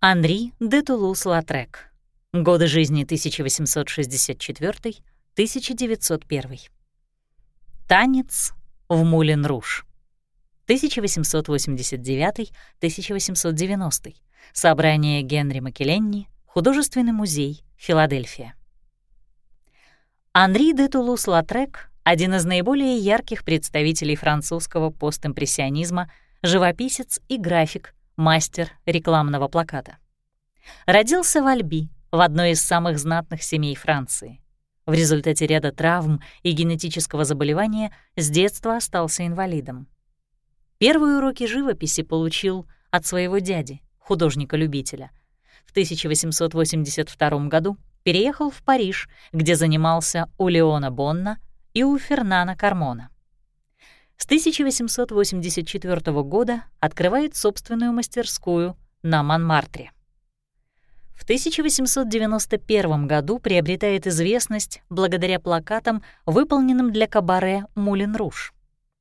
Анри де Тулуз-Лотрек. Годы жизни 1864-1901. Танец в Мулен-Руж. 1889-1890. Собрание Генри Макеленни. Художественный музей. Филадельфия. Анри де Тулуз-Лотрек — один из наиболее ярких представителей французского постимпрессионизма, живописец и график, мастер рекламного плаката. Родился в Альби, в одной из самых знатных семей Франции. В результате ряда травм и генетического заболевания с детства остался инвалидом. Первые уроки живописи получил от своего дяди, художника-любителя. В 1882 году переехал в Париж, где занимался у Леона Бонна и у Фернана Кармона. С 1884 года открывает собственную мастерскую на Монмартре. В 1891 году приобретает известность благодаря плакатам, выполненным для кабаре «Мулин Руж».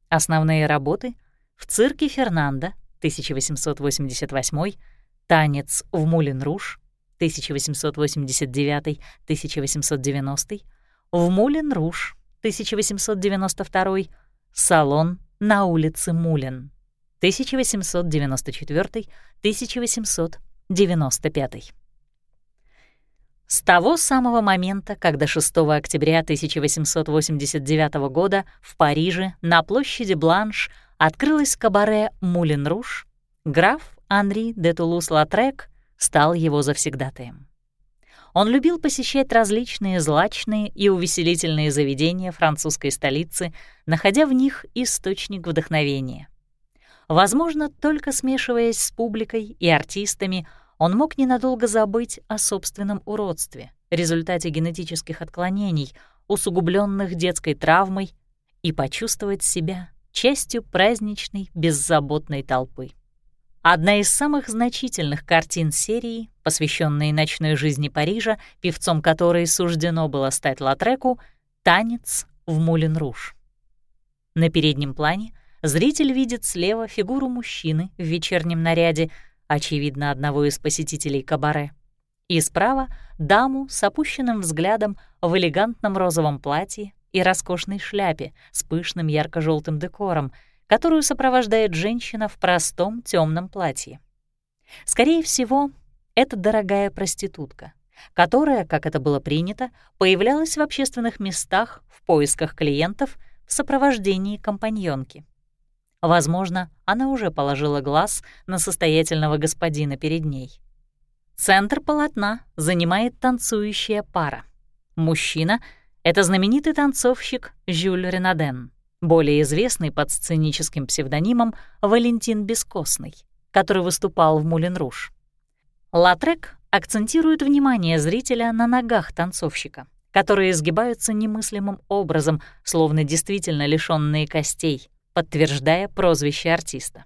Основные работы — в цирке Фернанда, 1888, «Танец в Мулин Руж», 1889-1890, в Мулин Руж, 1892, «Салон на улице Мулин», 1894-1895. С того самого момента, когда 6 октября 1889 года в Париже на площади Бланш открылось кабаре «Мулин Руж», граф Анри де Тулус-Латрек стал его завсегдатаем. Он любил посещать различные злачные и увеселительные заведения французской столицы, находя в них источник вдохновения. Возможно, только смешиваясь с публикой и артистами, он мог ненадолго забыть о собственном уродстве, результате генетических отклонений, усугубленных детской травмой, и почувствовать себя частью праздничной, беззаботной толпы. Одна из самых значительных картин серии, посвященной ночной жизни Парижа, певцом которой суждено было стать Латреку, «Танец в Мулен-Руж». На переднем плане зритель видит слева фигуру мужчины в вечернем наряде, очевидно, одного из посетителей кабаре, и справа — даму с опущенным взглядом в элегантном розовом платье и роскошной шляпе с пышным ярко желтым декором, которую сопровождает женщина в простом темном платье. Скорее всего, это дорогая проститутка, которая, как это было принято, появлялась в общественных местах в поисках клиентов в сопровождении компаньонки. Возможно, она уже положила глаз на состоятельного господина перед ней. Центр полотна занимает танцующая пара. Мужчина — это знаменитый танцовщик Жюль Ренаден, более известный под сценическим псевдонимом Валентин Бескостный, который выступал в Мулен-Руж. Латрек акцентирует внимание зрителя на ногах танцовщика, которые изгибаются немыслимым образом, словно действительно лишённые костей — подтверждая прозвище артиста.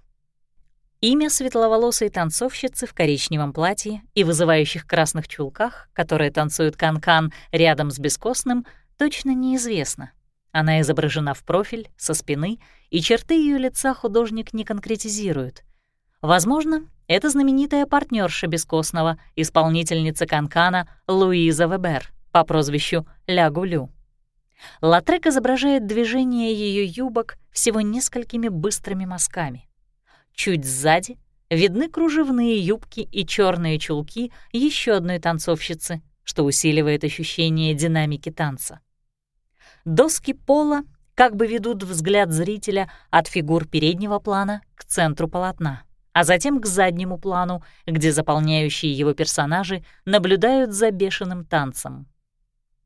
Имя светловолосой танцовщицы в коричневом платье и вызывающих красных чулках, которые танцуют канкан рядом с бескостным, точно неизвестно. Она изображена в профиль, со спины, и черты ее лица художник не конкретизирует. Возможно, это знаменитая партнерша бескостного, исполнительница канкана Луиза Вебер по прозвищу Ля Гулю. Латрек изображает движение ее юбок всего несколькими быстрыми мазками. Чуть сзади видны кружевные юбки и черные чулки еще одной танцовщицы, что усиливает ощущение динамики танца. Доски пола как бы ведут взгляд зрителя от фигур переднего плана к центру полотна, а затем к заднему плану, где заполняющие его персонажи наблюдают за бешеным танцем.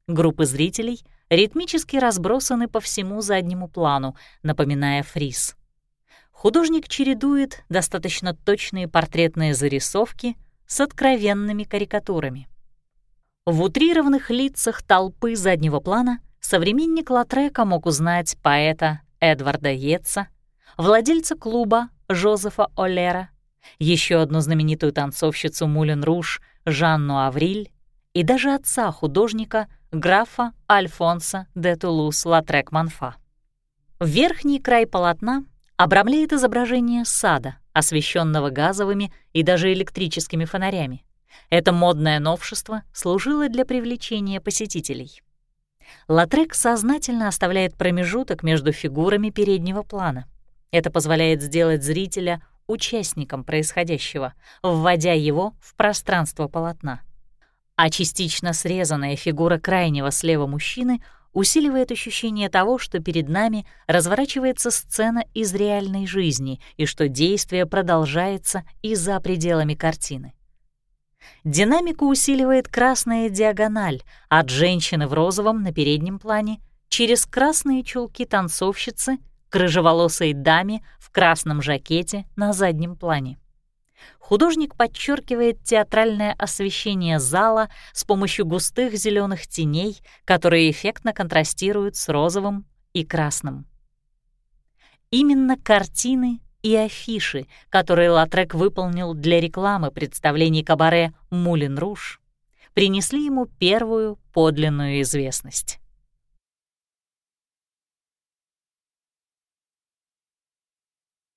Группы зрителей — ритмически разбросаны по всему заднему плану, напоминая фриз. Художник чередует достаточно точные портретные зарисовки с откровенными карикатурами. В утрированных лицах толпы заднего плана современник Латрека мог узнать поэта Эдварда Йетса, владельца клуба Жозефа Олера, еще одну знаменитую танцовщицу Мулен Руж Жанну Авриль и даже отца художника графа Альфонса де Тулус-Латрек-Манфа. Верхний край полотна обрамляет изображение сада, освещенного газовыми и даже электрическими фонарями. Это модное новшество служило для привлечения посетителей. Латрек сознательно оставляет промежуток между фигурами переднего плана. Это позволяет сделать зрителя участником происходящего, вводя его в пространство полотна. А частично срезанная фигура крайнего слева мужчины усиливает ощущение того, что перед нами разворачивается сцена из реальной жизни и что действие продолжается и за пределами картины. Динамику усиливает красная диагональ от женщины в розовом на переднем плане через красные чулки танцовщицы к рыжеволосой даме в красном жакете на заднем плане. Художник подчеркивает театральное освещение зала с помощью густых зеленых теней, которые эффектно контрастируют с розовым и красным. Именно картины и афиши, которые Латрек выполнил для рекламы представлений кабаре «Мулин Руш», принесли ему первую подлинную известность.